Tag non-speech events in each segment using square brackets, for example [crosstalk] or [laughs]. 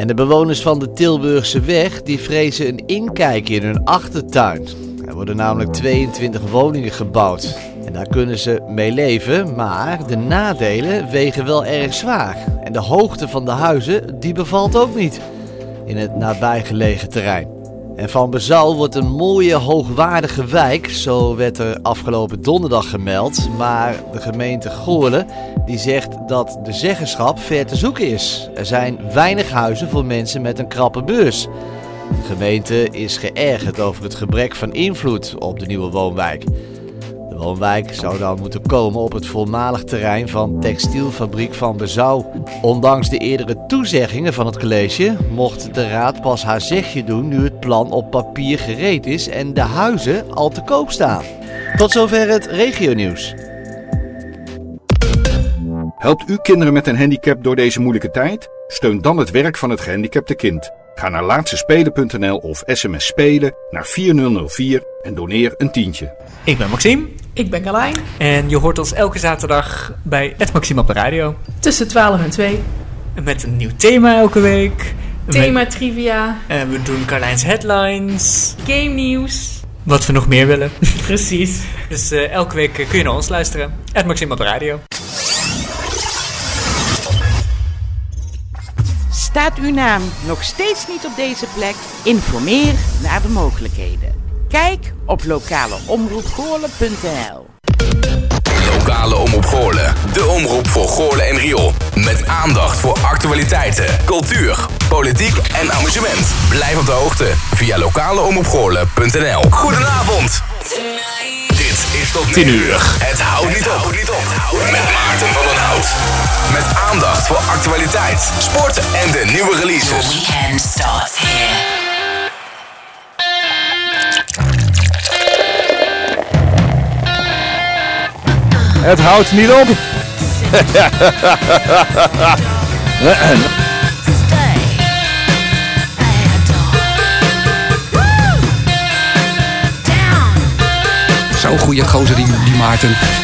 En de bewoners van de Tilburgse weg die vrezen een inkijkje in hun achtertuin. Er worden namelijk 22 woningen gebouwd. En daar kunnen ze mee leven, maar de nadelen wegen wel erg zwaar. En de hoogte van de huizen die bevalt ook niet in het nabijgelegen terrein. En van Bezouw wordt een mooie hoogwaardige wijk, zo werd er afgelopen donderdag gemeld. Maar de gemeente Goorlen die zegt dat de zeggenschap ver te zoeken is. Er zijn weinig huizen voor mensen met een krappe beurs. De gemeente is geërgerd over het gebrek van invloed op de nieuwe woonwijk woonwijk zou dan moeten komen op het voormalig terrein van textielfabriek van Bezouw. Ondanks de eerdere toezeggingen van het college mocht de raad pas haar zegje doen nu het plan op papier gereed is en de huizen al te koop staan. Tot zover het regionieuws. Helpt u kinderen met een handicap door deze moeilijke tijd? Steun dan het werk van het gehandicapte kind. Ga naar laatstespelen.nl of sms spelen naar 4004 en doneer een tientje. Ik ben Maxime. Ik ben Carlijn. En je hoort ons elke zaterdag bij Het Maxime op de radio. Tussen 12 en 2. Met een nieuw thema elke week. Thema trivia. En we doen Carlijns headlines. Game nieuws. Wat we nog meer willen. Precies. [laughs] dus uh, elke week kun je naar ons luisteren. Het Maxime op de radio. Staat uw naam nog steeds niet op deze plek? Informeer naar de mogelijkheden. Kijk op lokaleomroepgoorlen.nl Lokale Omroep Goorlen. De omroep voor Goorlen en Riool. Met aandacht voor actualiteiten, cultuur, politiek en amusement. Blijf op de hoogte via lokaleomroepgoorlen.nl Goedenavond. Tot 10 uur. Het houdt niet op. Met Maarten van den Hout. Met aandacht voor actualiteit, sport en de nieuwe releases. The weekend starts here. Het houdt niet op. [laughs] [laughs] Zo'n goede gozer die, die Maarten.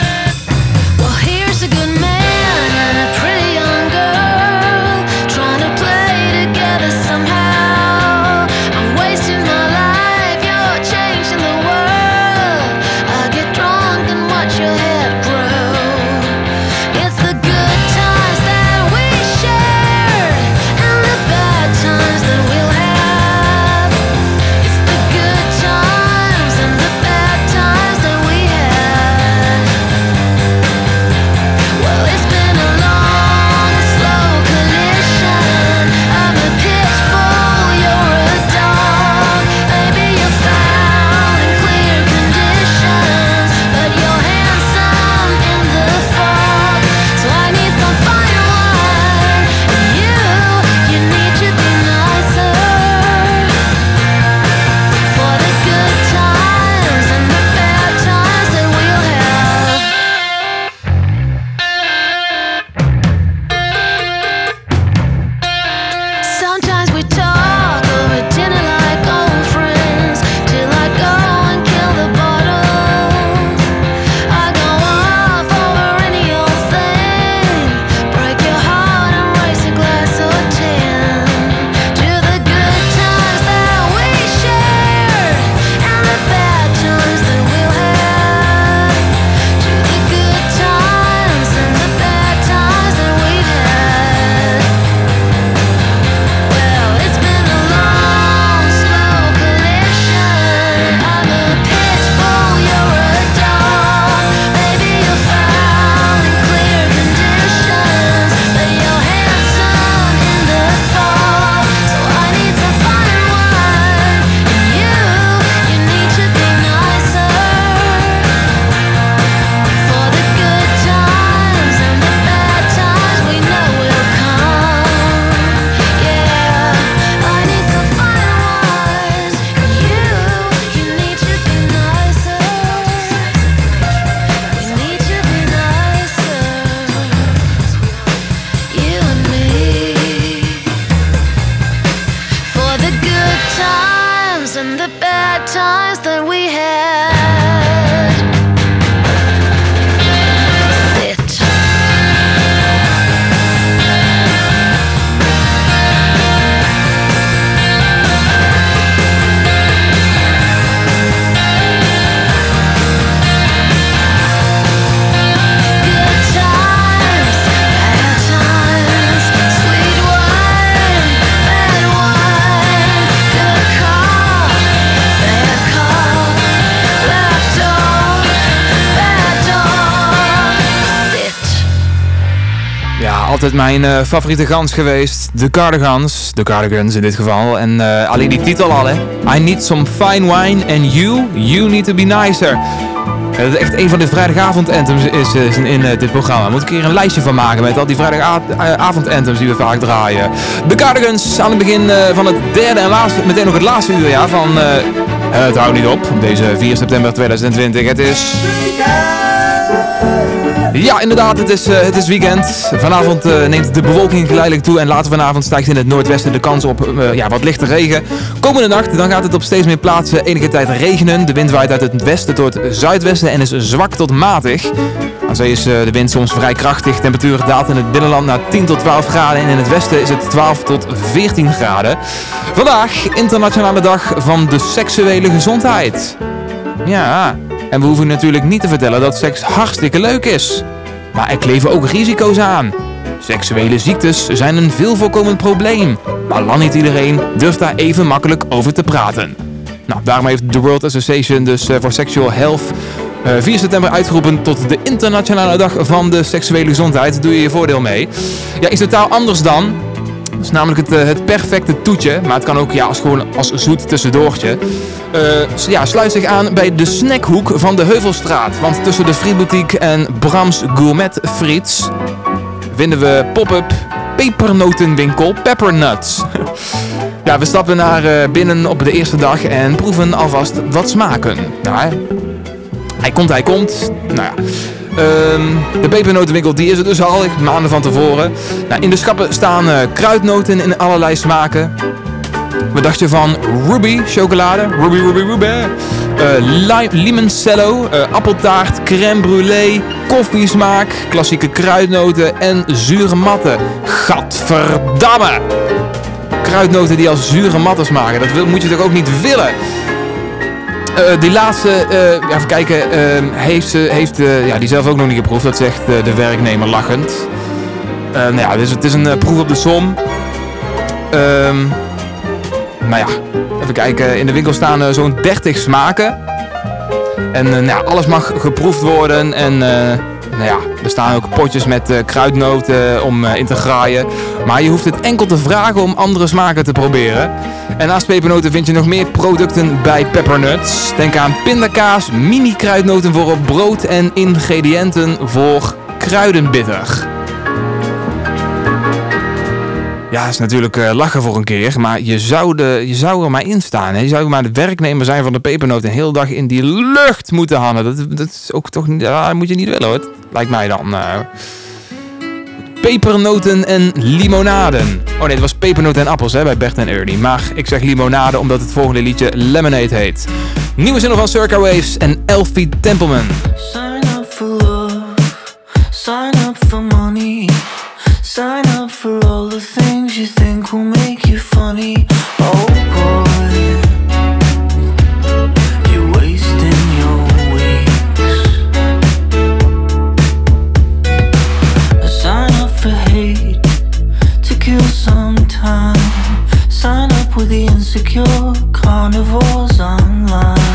Mijn uh, favoriete gans geweest. De Cardigans. De Cardigans in dit geval. En uh, alleen die titel al, hè. I need some fine wine and you, you need to be nicer. Dat is echt een van de vrijdagavond-anthems is, in, dit programma. Moet ik hier een lijstje van maken met al die vrijdagavond-anthems die we vaak draaien. De Cardigans aan het begin van het derde en laatste, meteen nog het laatste uur ja, van Het houdt niet op. Deze 4 september 2020. Het is... Ja, inderdaad, het is, uh, het is weekend. Vanavond uh, neemt de bewolking geleidelijk toe en later vanavond stijgt in het noordwesten de kans op uh, ja, wat lichte regen. Komende nacht dan gaat het op steeds meer plaatsen enige tijd regenen. De wind waait uit het westen tot het zuidwesten en is zwak tot matig. Aan zee is de wind soms vrij krachtig. Temperatuur daalt in het binnenland naar 10 tot 12 graden en in het westen is het 12 tot 14 graden. Vandaag, internationale dag van de seksuele gezondheid. Ja, en we hoeven natuurlijk niet te vertellen dat seks hartstikke leuk is. Maar er kleven ook risico's aan. Seksuele ziektes zijn een veel voorkomend probleem. Maar lang niet iedereen durft daar even makkelijk over te praten. Nou, daarom heeft de World Association dus uh, for Sexual Health 4 eh, september uitgeroepen tot de internationale dag van de seksuele gezondheid. Doe je je voordeel mee. Ja, is totaal anders dan dat is namelijk het, eh, het perfecte toetje. Maar het kan ook ja, als, gewoon als zoet tussendoortje. Uh, ja, sluit zich aan bij de snackhoek van de Heuvelstraat. Want tussen de Frietboutique en Brams Gourmet Friets vinden we pop-up pepernotenwinkel Peppernuts. [laughs] ja, we stappen naar uh, binnen op de eerste dag en proeven alvast wat smaken. Nou, hij komt, hij komt. Nou ja. Um, de pepernotenwinkel die is er dus al, maanden van tevoren. Nou, in de schappen staan uh, kruidnoten in allerlei smaken. Wat dacht je van Ruby chocolade? Ruby, Ruby, Ruby. Uh, limoncello, uh, appeltaart, crème brûlée, koffiesmaak, klassieke kruidnoten en zure matten. Gadverdamme! Kruidnoten die als zure matten smaken, dat wil, moet je toch ook niet willen? Uh, die laatste, uh, even kijken, uh, heeft, heeft ja, die zelf ook nog niet geproefd. Dat zegt de werknemer lachend. nou ja, dus het is een proef op de som. Nou ja, even kijken. In de winkel staan zo'n 30 smaken. En nou ja, alles mag geproefd worden. En nou ja, er staan ook potjes met uh, kruidnoten om uh, in te graaien. Maar je hoeft het enkel te vragen om andere smaken te proberen. En naast pepernoten vind je nog meer producten bij Peppernuts. Denk aan pindakaas, mini kruidnoten voor op brood en ingrediënten voor kruidenbitter. Ja, is natuurlijk uh, lachen voor een keer, maar je zou, de, je zou er maar in staan. Hè? Je zou maar de werknemer zijn van de pepernoot een hele dag in die lucht moeten hangen. Dat, dat is ook toch niet, dat moet je niet willen hoor. Lijkt mij dan. Uh... Pepernoten en limonaden. Oh nee, het was pepernoten en appels hè, bij Bert en Ernie. Maar ik zeg limonade omdat het volgende liedje Lemonade heet. Nieuwe zinnen van Circa Waves en Elfie Templeman. Sign up for love, sign up for money. Sign up for all the things you think will make you funny. Oh boy, insecure carnivores online.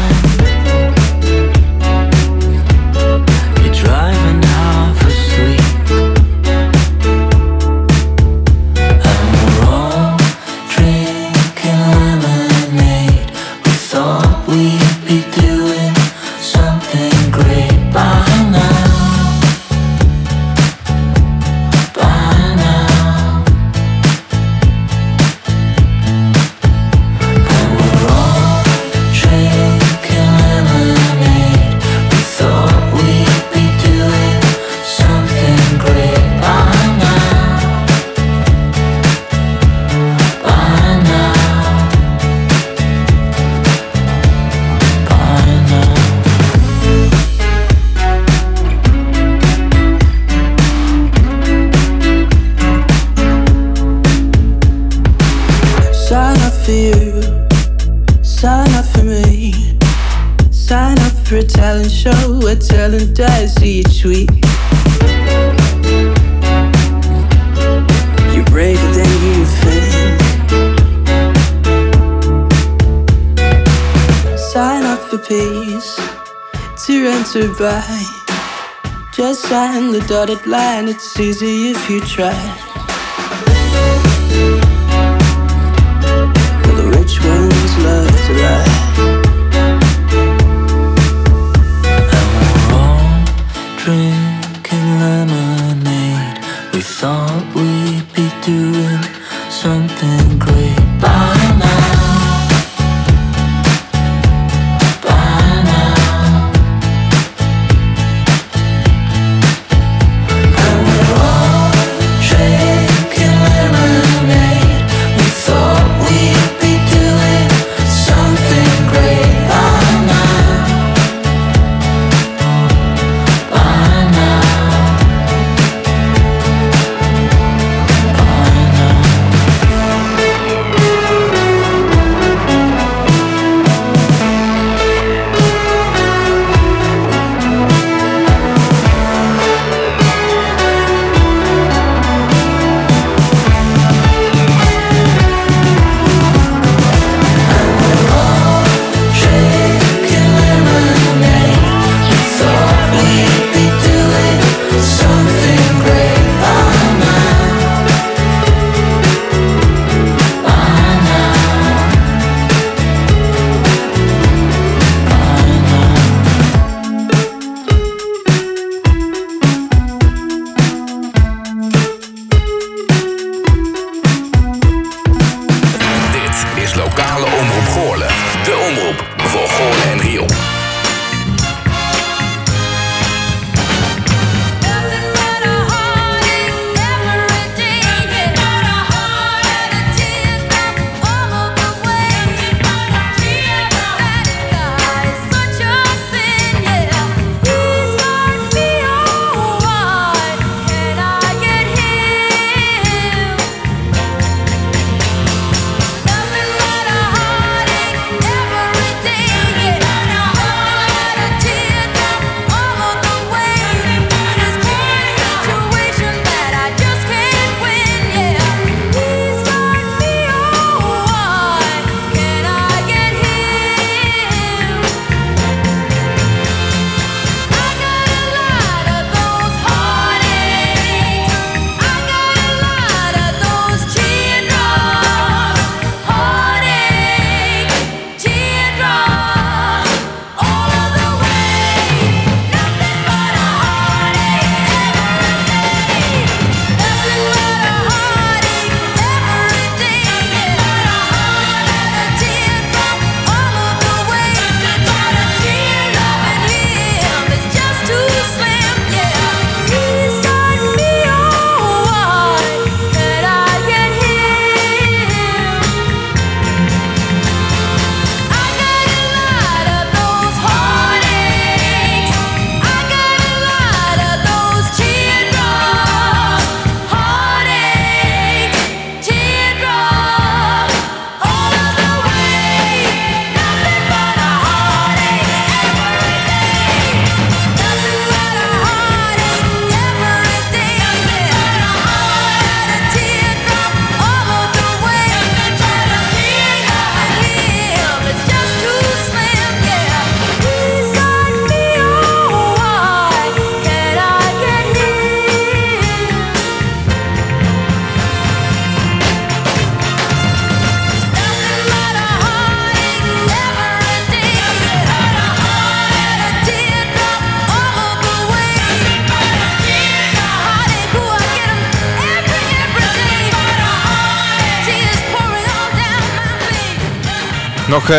goodbye. Just sign the dotted line, it's easy if you try.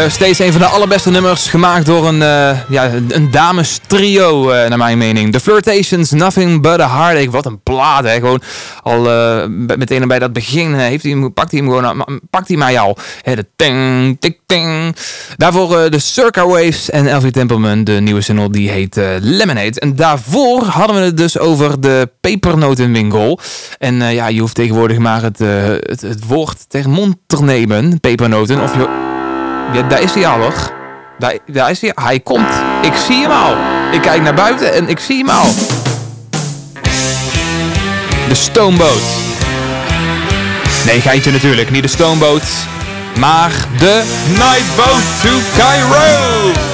Steeds een van de allerbeste nummers gemaakt door een, eh, ja, een dames trio, eh, naar mijn mening. The Flirtations, Nothing But A Heartache. Wat een plaat, hè. Gewoon al eh, b- meteen bij dat begin eh, heeft hij pakt hij hem gewoon, pakt hij mij al. Hè, de ting, tik, ting. Daarvoor eh, de Circa Waves en Elfie Templeman, de nieuwe single, die heet eh, Lemonade. En daarvoor hadden we het dus over de pepernotenwinkel. En eh, ja, je hoeft tegenwoordig maar het, eh, het, het woord tegen mond te nemen, pepernoten, of je... Ja, daar is hij al hoor. Daar, daar is hij. Hij komt. Ik zie hem al. Ik kijk naar buiten en ik zie hem al. De stoomboot. Nee, geintje natuurlijk. Niet de stoomboot. Maar de Nightboat to Cairo.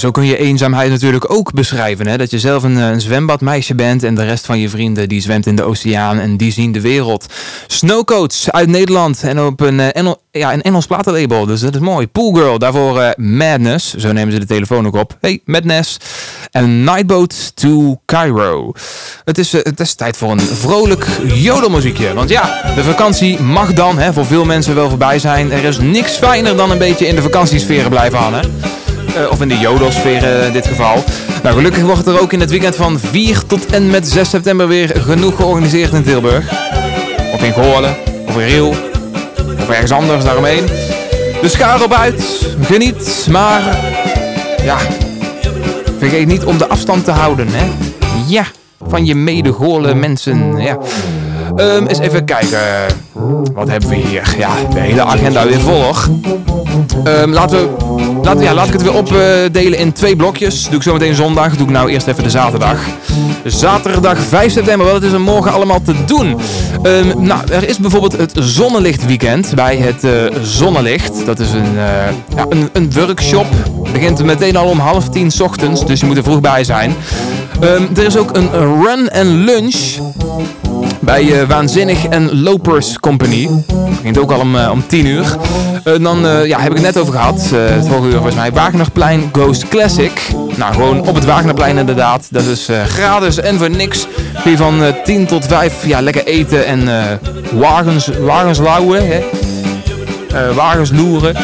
Zo kun je eenzaamheid natuurlijk ook beschrijven. Hè? Dat je zelf een, eh, een zwembadmeisje bent en de rest van je vrienden die zwemt in de oceaan en die zien de wereld. Snowcoats uit Nederland en op een, eh, ja, een Engels platenlabel, dus dat is mooi. Poolgirl, daarvoor eh, Madness, zo nemen ze de telefoon ook op. Hey, Madness. En Nightboat to Cairo. Het is, het is tijd voor een vrolijk jodelmuziekje. Want ja, de vakantie mag dan hè, voor veel mensen wel voorbij zijn. Er is niks fijner dan een beetje in de vakantiesferen blijven hangen. Eh, of in de jodelsfeer eh, in dit geval. Nou, gelukkig wordt er ook in het weekend van 4 tot en met 6 september weer genoeg georganiseerd in Tilburg. Of in Goorlen, of in Riel, of ergens anders daaromheen. Dus ga erop uit, geniet, maar ja, vergeet niet om de afstand te houden, hè. Ja, van je mede mensen, ja. Ehm, eens even kijken. Wat hebben we hier? Ja, de hele agenda weer vol. Ehm, laten we, ja, laat ik het weer opdelen in twee blokjes. Doe ik zo meteen zondag. Doe ik nou eerst even de zaterdag. Zaterdag 5 september. Wat is er morgen allemaal te doen? Ehm, nou, er is bijvoorbeeld het Zonnelichtweekend bij het eh, Zonnelicht. Dat is een, eh, ja, een, een workshop. Begint meteen al om half tien ochtends. Dus je moet er vroeg bij zijn. Er is ook een run en lunch bij eh, Waanzinnig en Lopers Company. Begint ook al om, eh, om 10 uur. Eh, dan ja, heb ik het net over gehad. eh, het vorige uur volgens mij. Wagnerplein Ghost Classic. Nou, gewoon op het Wagnerplein inderdaad. Dat is gratis en voor niks. Je van eh, 10 tot 5 ja, lekker eten en wagens, wagens lauwen. Hè? Wagens loeren.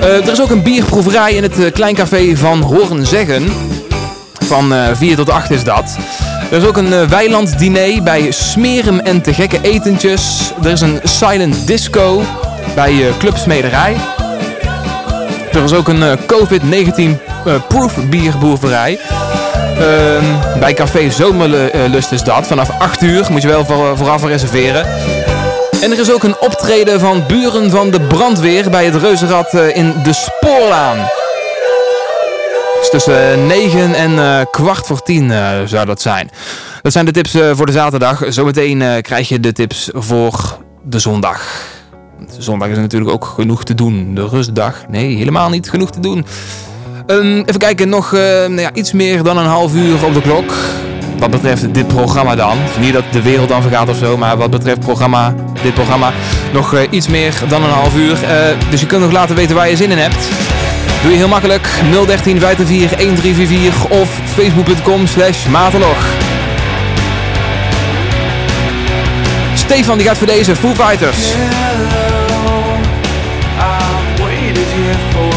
Er is ook een bierproeverij in het Kleincafé van Horen Zeggen. Van eh 4 tot 8 is dat. Er is ook een eh, weilanddiner bij Smerum en te gekke etentjes. Er is een silent disco bij eh, Club Smederij. Er is ook een eh, COVID-19 eh, proof bierboerderij. Ehm, bij Café Zomerlust is dat. Vanaf 8 uur moet je wel voor, vooraf reserveren. En er is ook een optreden van buren van de brandweer bij het Reuzenrad in de Spoorlaan. Tussen 9 en eh, kwart voor 10 eh, zou dat zijn. Dat zijn de tips eh, voor de zaterdag. Zometeen eh, krijg je de tips voor de zondag. Zondag is natuurlijk ook genoeg te doen. De rustdag, nee, helemaal niet genoeg te doen. Ehm, even kijken, nog eh, nou ja, iets meer dan een half uur op de klok. Wat betreft dit programma dan. Niet dat de wereld dan vergaat of zo, maar wat betreft programma, dit programma nog eh, iets meer dan een half uur. Eh, dus je kunt nog laten weten waar je zin in hebt. Doe je heel makkelijk 013 504 1344 of facebook.com slash matelog. Stefan die gaat voor deze Foo Fighters. I've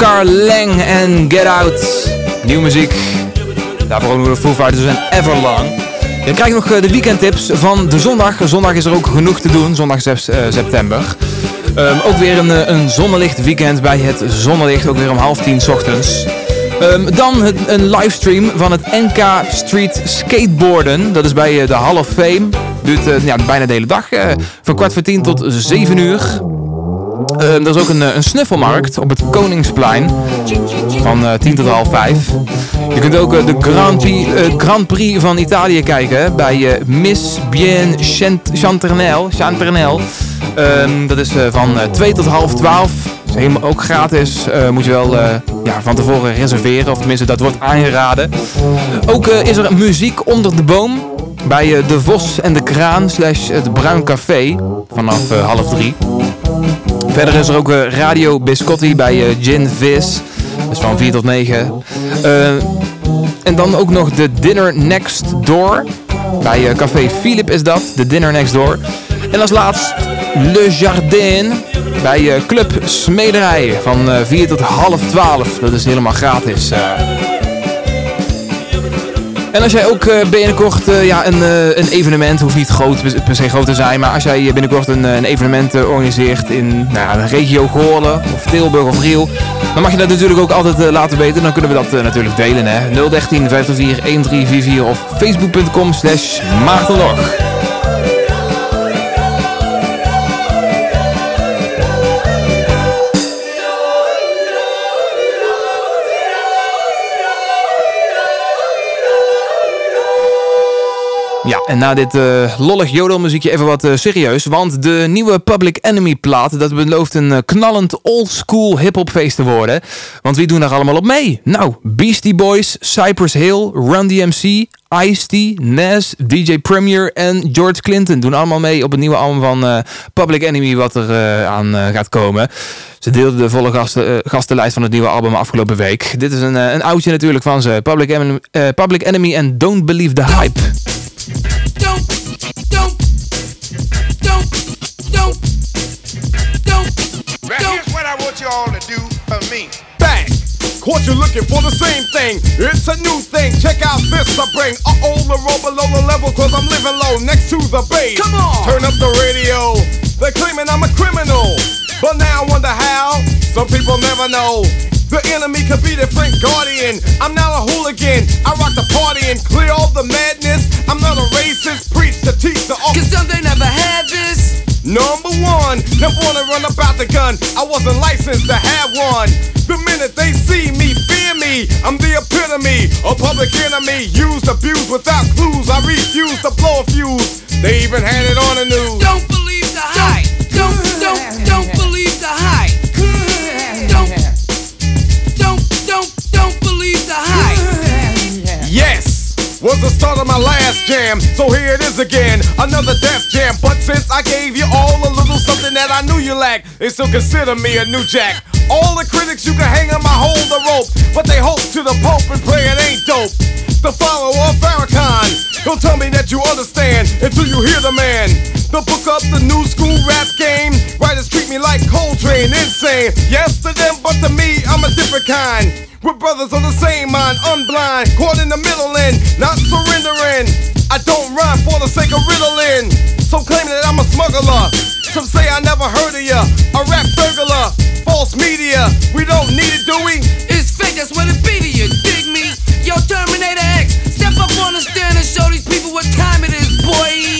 Oscar Lang en Get Out. Nieuwe muziek. Daarvoor ook de Foo Fighters en Everlong. Je krijgt nog eh, de weekendtips van de zondag. Zondag is er ook genoeg te doen, zondag 6 eh, september. Ehm, ook weer een, eh, een zonnelicht weekend bij het Zonnelicht, ook weer om half tien ochtends. Ehm, dan het- een livestream van het NK Street Skateboarden. Dat is bij de Hall of Fame. Duurt ja, bijna de hele dag. van kwart voor tien tot zeven uur. Ehm, er is ook een, eh, een snuffelmarkt op het Koningsplein. Van eh 10 tot half 5. Je kunt ook eh, de Grand Prix, eh, Grand Prix van Italië kijken bij eh, Miss Bien Chant- Chanternel. Chanternel. Ehm, dat is eh, van eh, 2 tot half 12. Is helemaal ook gratis. Eh, moet je wel eh, ja, van tevoren reserveren. Of tenminste, dat wordt aangeraden. Ook eh, is er muziek onder de boom. Bij eh, De Vos en de Kraan slash het Bruin Café. Vanaf eh, half drie. Verder is er ook eh, Radio Biscotti bij eh, Gin Viz. Dus van 4 tot 9. Eh, en dan ook nog de Dinner Next Door. Bij Café Philip is dat. De Dinner Next Door. En als laatst Le Jardin. Bij Club Smederij. Van eh 4 tot half 12. Dat is helemaal gratis. En als jij ook eh, binnenkort eh, ja, een, eh, een evenement, hoeft niet groot, per se groot te zijn, maar als jij binnenkort een, een evenement organiseert in nou, de regio Goorlen of Tilburg of Riel, dan mag je dat natuurlijk ook altijd laten weten. Dan kunnen we dat natuurlijk delen. Hè? 013 504 1344 of facebook.com slash maartenlog. Ja, en na dit eh, lollig jodelmuziekje even wat eh, serieus. Want de nieuwe Public Enemy plaat, dat belooft een eh, knallend oldschool hip-hop feest te worden. Want wie doen daar allemaal op mee? Nou, Beastie Boys, Cypress Hill, Run DMC, Ice-T, Nas, DJ Premier en George Clinton doen allemaal mee op het nieuwe album van Public Enemy wat er aan gaat komen. Ze deelden de volle gasten, gastenlijst van het nieuwe album afgelopen week. Dit is een, een oudje natuurlijk van ze. Public Public Enemy en Don't Believe the Hype. Don't, don't, don't, don't, don't. Right, here's what I want you all to do for me. Bang! Caught you looking for the same thing. It's a new thing. Check out this I bring. Uh oh, the roll below the level, cause I'm living low next to the base. Come on! Turn up the radio. They're claiming I'm a criminal. But now I wonder how. Some people never know. The enemy could be the Frank Guardian. I'm not a hooligan. I rock the party and clear all the madness. I'm not a racist. Preach to teach the all. Cause some they never had this. Number one, never wanna run about the gun. I wasn't licensed to have one. The minute they see me, fear me. I'm the epitome, a public enemy. Used, abused without clues. I refuse to blow a fuse. They even had it on the news. Don't the start of my last jam, so here it is again, another death jam. But since I gave you all a little something that I knew you lacked, they still consider me a new jack. All the critics you can hang on my hold the rope, but they hope to the Pope and pray it ain't dope. The follower of Farrakhan, don't tell me that you understand until you hear the man. The book up the new school rap game. Writers treat me like Coltrane, insane. Yes to them, but to me, I'm a different kind. We're brothers on the same mind, unblind, caught in the middle and not surrendering. I don't rhyme for the sake of riddling. Some claim that I'm a smuggler. Some say I never heard of ya. A rap burglar, false media. We don't need it, do we? It's fake, that's what it be to you. Dig me? Yo, Terminator X, step up on the stand and show these people what time it is, boy.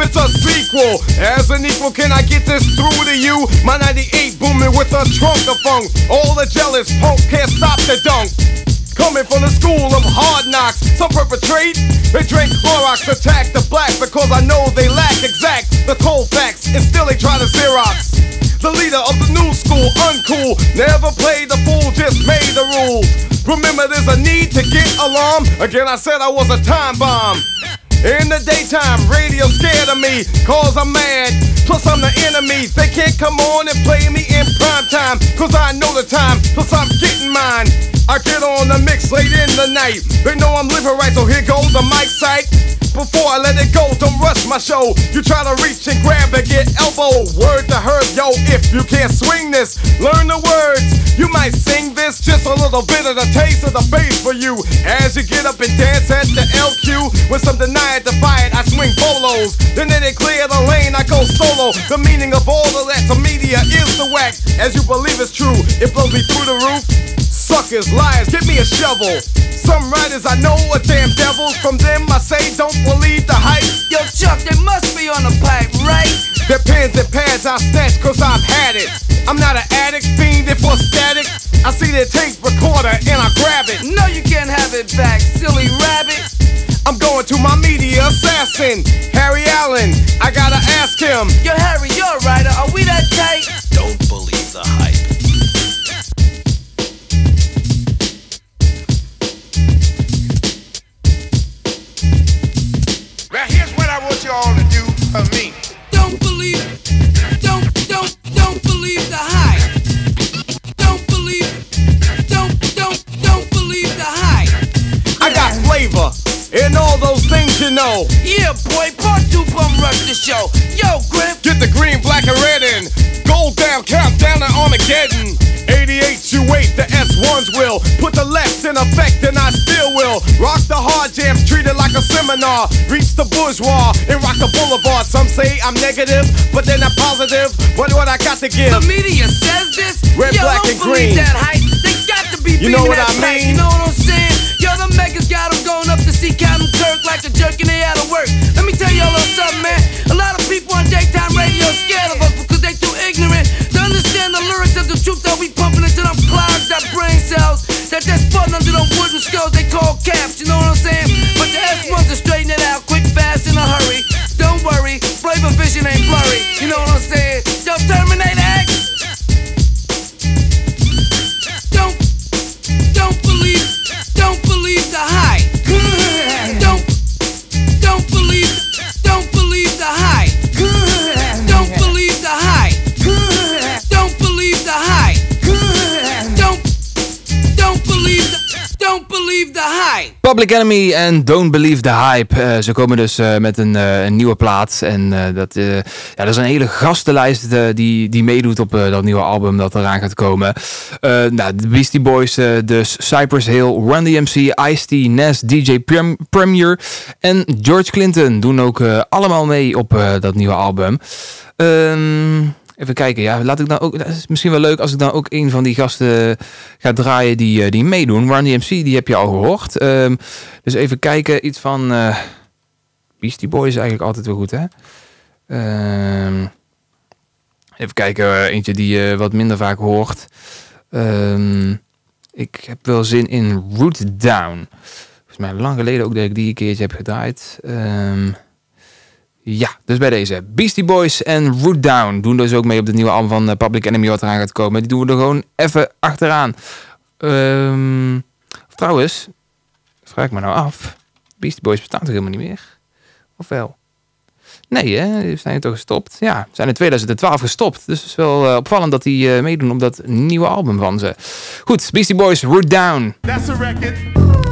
It's a sequel. As an equal, can I get this through to you? My 98 booming with a trunk of funk. All the jealous punks can't stop the dunk. Coming from the school of hard knocks, some perpetrate. They drink Clorox, attack the black because I know they lack exact the cold facts, and still they try to Xerox. The leader of the new school, uncool, never played the fool, just made the rules. Remember, there's a need to get alarm. Again, I said I was a time bomb. In the daytime, radio scared of me, cause I'm mad. Plus, I'm the enemy. They can't come on and play me in prime time, cause I know the time. Plus, I'm getting mine. I get on the mix late in the night. They know I'm living right, so here goes the mic sight. Before I let it go, don't rush my show. You try to reach and grab and get elbow. Word to her, yo, if you can't swing this, learn the words. You might sing this, just a little bit of the taste of the bass for you. As you get up and dance at the LQ, with some deny it, defy it, I swing polos. Then they clear the lane, I go solo. The meaning of all of that to media is the whack. As you believe it's true, it blows me through the roof. Suckers, liars, give me a shovel. Some writers I know are damn devils. From them I say don't believe the hype. Yo, Chuck, they must be on the pipe, right? Their pens and pads I snatch cause I've had it. I'm not an addict, fiending for static. I see their tape recorder and I grab it. No, you can't have it back, silly rabbit. I'm going to my media assassin, Harry Allen. I gotta ask him. Yo, Harry, you're a writer. Are we that tight? Don't believe the hype. What you all to do for me. Don't believe, don't, don't, don't believe the hype. Don't believe, don't, don't, don't believe the hype. I got flavor and all those things you know. Yeah, boy, part two bum rush the show. Yo, Griff. Get the green, wait, the S1s will. Put the left in effect, and I still will. Rock the hard jams, treat it like a seminar. Reach the bourgeois and rock the boulevard. Some say I'm negative, but they're not positive. What what I got to give? The media says this. Red, Yo, black, and green. that hype. They got to be You know what I mean? You know what I'm saying? Yo, the megas got 'em going up to see Captain Kirk like a jerk and they out of work. Let me tell y'all a little something, man. A lot of people on daytime radio scared of us because they too ignorant to understand the lyrics truth that we pumping into them clouds, that brain cells, that they're spun under them wooden skulls they call caps. You know what I'm saying? But the S1s to straighten it out quick, fast, in a hurry. Don't worry, flavor vision ain't blurry. You know what I'm saying? Yo, Terminator X. Don't, don't believe, don't believe the believe the hype. Public Enemy en Don't Believe the Hype. Eh, ze komen dus eh, met een, eh, een nieuwe plaat. En dat, ja, is een hele gastenlijst die, die meedoet op dat nieuwe album dat eraan gaat komen. Nou, de Beastie Boys, dus Cypress Hill, Run DMC, Ice-T, Nas, DJ Prem- Premier en George Clinton doen ook allemaal mee op dat nieuwe album. Ehm, even kijken, ja, laat ik dan ook. Dat is misschien wel leuk als ik dan ook een van die gasten ga draaien die, eh, die meedoen. Run DMC, die heb je al gehoord. Ehm, dus even kijken, iets van. eh Beastie Boys is eigenlijk altijd wel goed, hè? Ehm, even kijken, eh, eentje die je wat minder vaak hoort. Ehm, ik heb wel zin in Root Down. Volgens mij lang geleden ook dat ik die een keertje heb gedraaid. Ehm, ja, dus bij deze. Beastie Boys en Root Down doen dus ook mee op het nieuwe album van eh, Public Enemy wat eraan gaat komen. Die doen we er gewoon even achteraan. Ehm, trouwens, vraag ik me nou af. Beastie Boys bestaan toch helemaal niet meer? Of wel? Nee, hè? Zijn toch gestopt? Ja, zijn in 2012 gestopt. Dus het is wel eh, opvallend dat die eh, meedoen op dat nieuwe album van ze. Goed, Beastie Boys, Root Down. That's a record.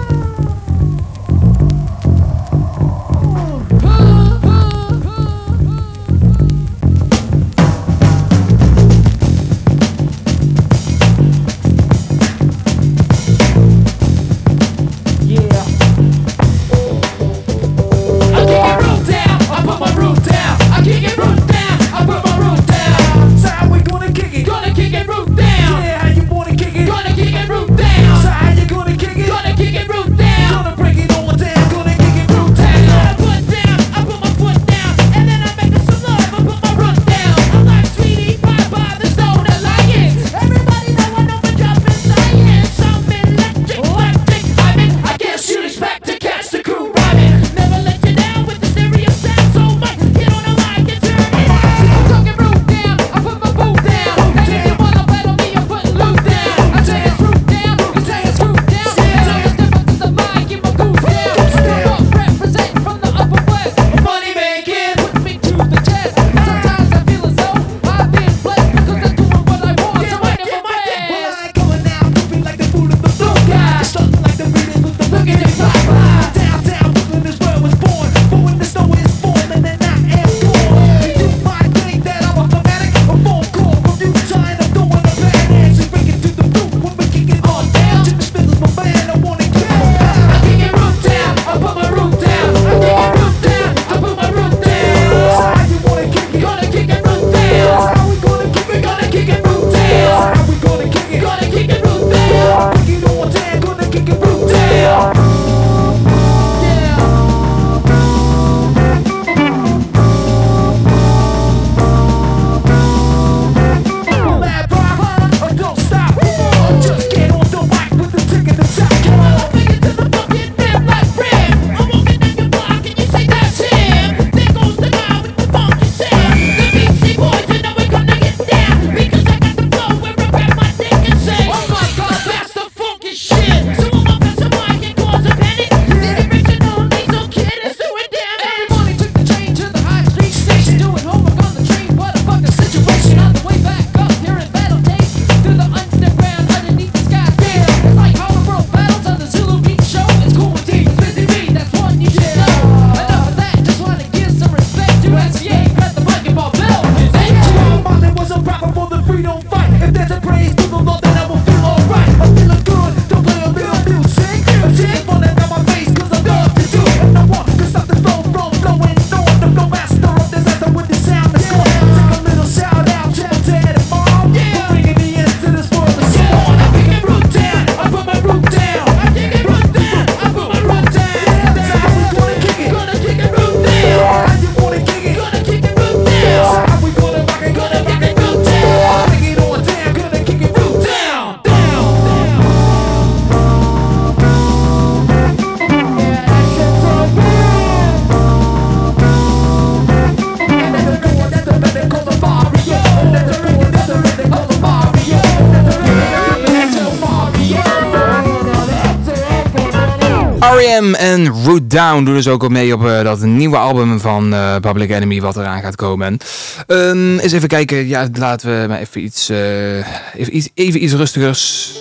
R.E.M. en Root Down doen dus ook mee op eh, dat nieuwe album van eh, Public Enemy wat eraan gaat komen. Ehm eens even kijken. Ja, laten we maar even iets, eh, even, iets, even iets rustigers.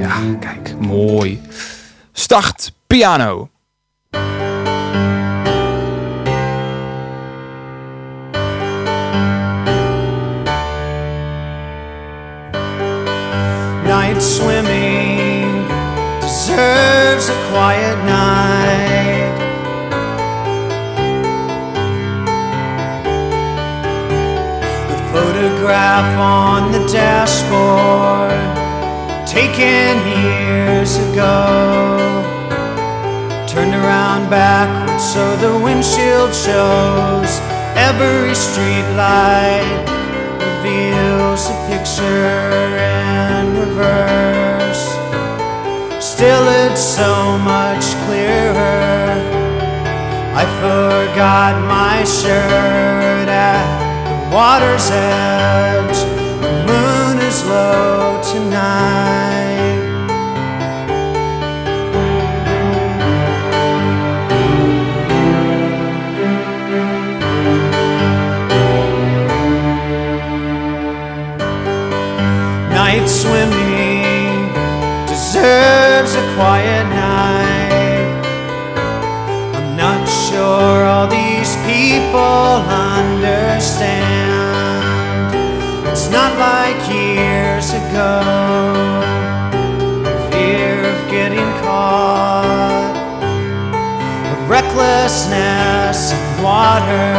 Ja, kijk. Mooi. Start piano. Night swimming deserves a quiet night. The photograph on the dashboard, taken years ago, turned around backwards so the windshield shows every street light reveals a picture in reverse. Still, it's so much clearer. I forgot my shirt at the water's edge. The moon is low tonight. Sure all these people understand. It's not like years ago. Fear of getting caught, of recklessness in water.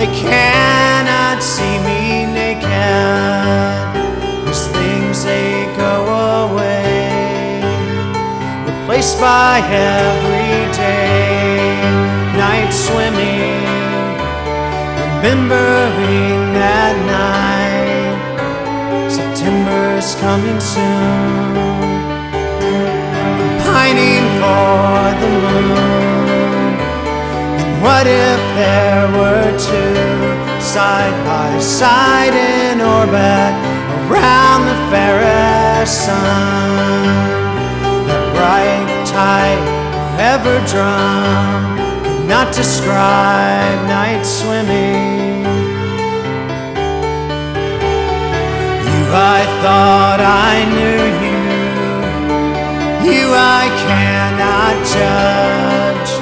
They cannot see me naked. These things they go away, replaced by everyday night swimming. Remembering that night, September's coming soon. I'm pining for the moon. And what if there were two side by side in orbit around the fairest sun? That bright, tight, forever drum not describe night swimming. You, I thought I knew you. You, I cannot judge.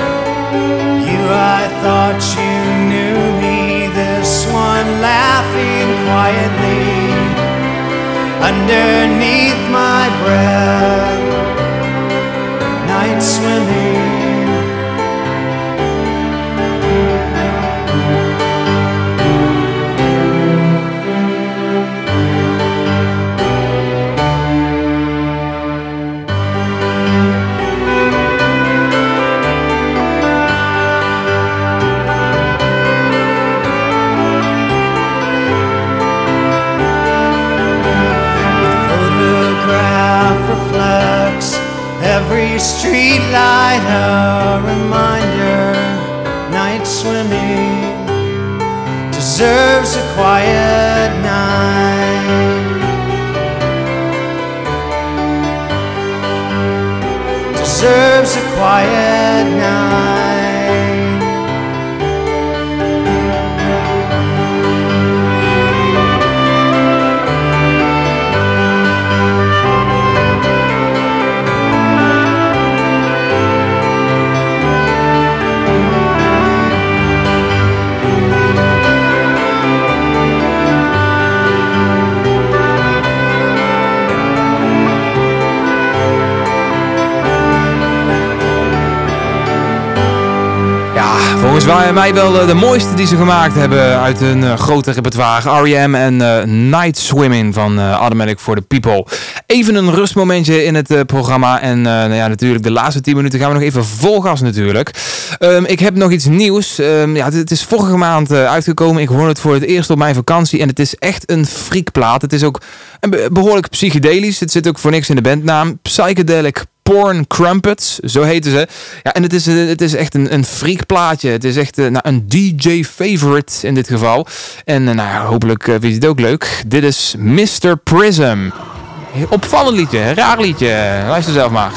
You, I thought you knew me. This one laughing quietly underneath my breath. Night swimming. Every street light a reminder. Night swimming deserves a quiet night. Deserves a quiet night Ja, volgens mij, wel eh, de mooiste die ze gemaakt hebben uit een eh, grote repertoire. R.E.M. en eh, Night Swimming van eh, Automatic for the People. Even een rustmomentje in het programma. En nou ja, natuurlijk de laatste 10 minuten gaan we nog even vol gas natuurlijk. Ehm, ik heb nog iets nieuws. Ehm, ja, het, is vorige maand uitgekomen. Ik hoorde het voor het eerst op mijn vakantie. En het is echt een freakplaat. Het is ook behoorlijk psychedelisch. Het zit ook voor niks in de bandnaam. Psychedelic Porn Crumpets, zo heten ze. Ja, en het is, eh, het is echt een, een freak plaatje. Het is echt eh, nou, een DJ-favorite in dit geval. En eh, nou, hopelijk vind je het ook leuk. Dit is Mr. Prism. Opvallend liedje, raar liedje. Luister zelf maar.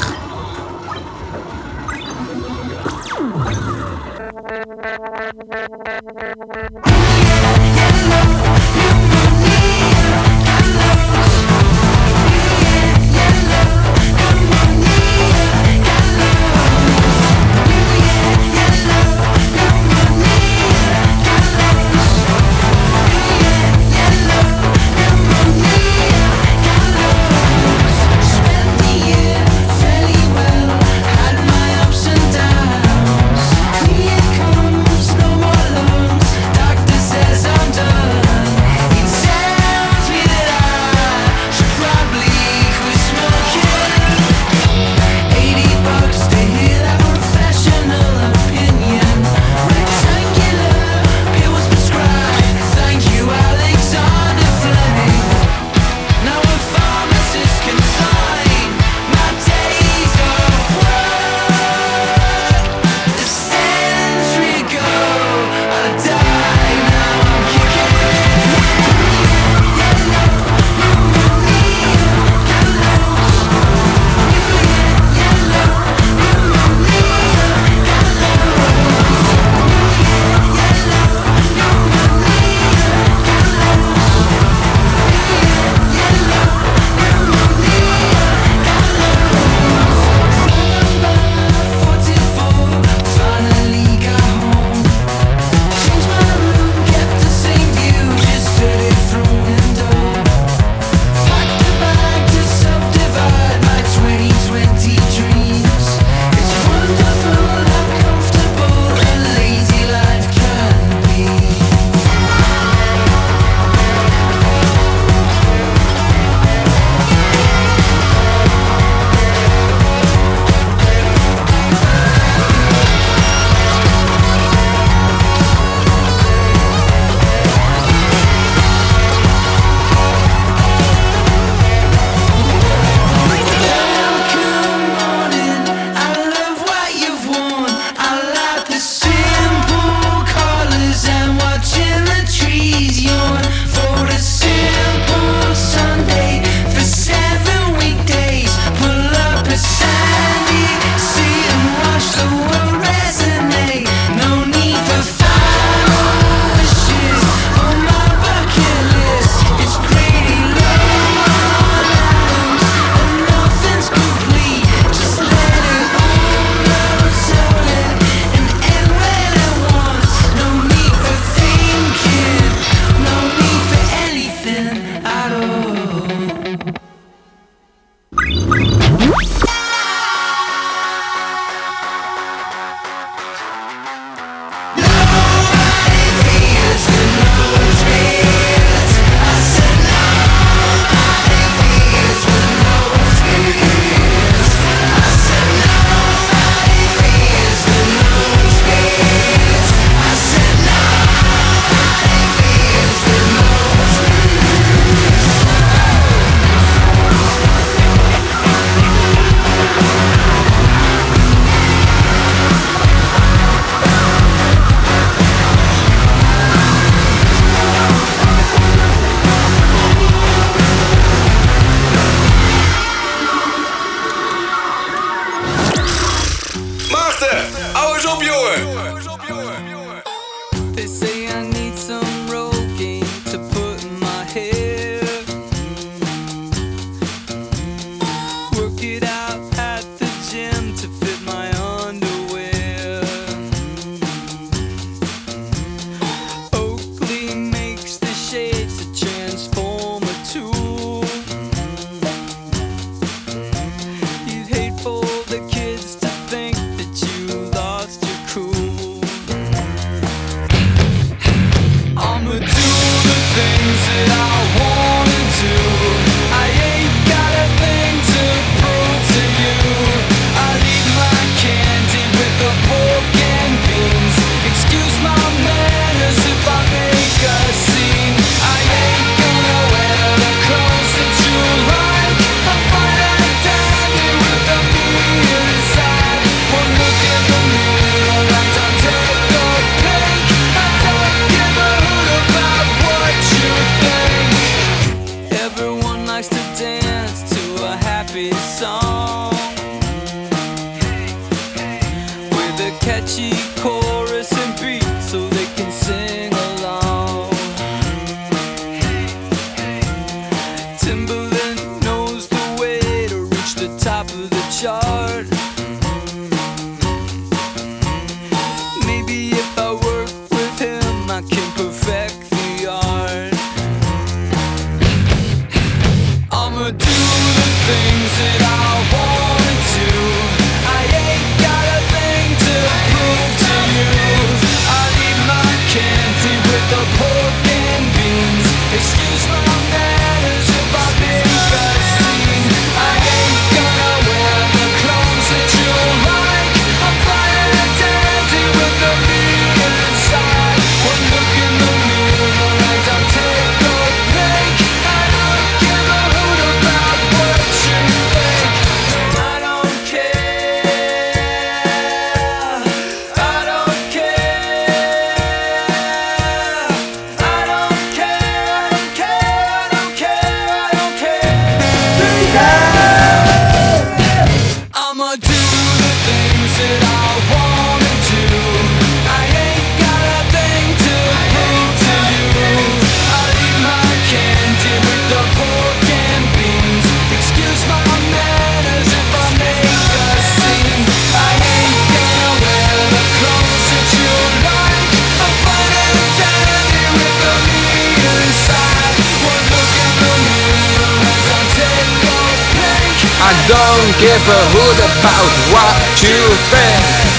Give a hoot about what you think.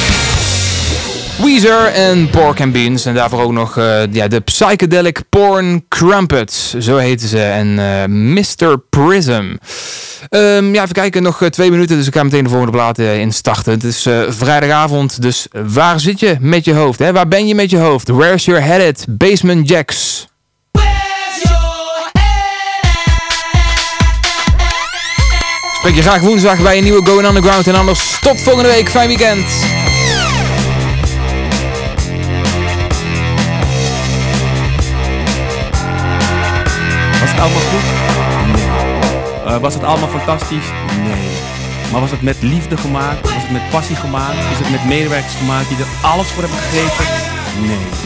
Weezer en Pork and Beans. En daarvoor ook nog eh, ja, de Psychedelic Porn Crumpets. Zo heten ze. En eh, Mr. Prism. Ehm, ja, even kijken. Nog eh, twee minuten. Dus ik ga meteen de volgende plaat eh, instarten. Het is vrijdagavond. Dus waar zit je met je hoofd? Hè? Waar ben je met je hoofd? Where's your head at? Basement Jacks. Spreek je graag woensdag bij een nieuwe Going Underground. En anders tot volgende week. Fijn weekend. Was het allemaal goed? Nee. Eh, was het allemaal fantastisch? Nee. Maar was het met liefde gemaakt? Was het met passie gemaakt? Is het met medewerkers gemaakt die er alles voor hebben gegeven? Nee.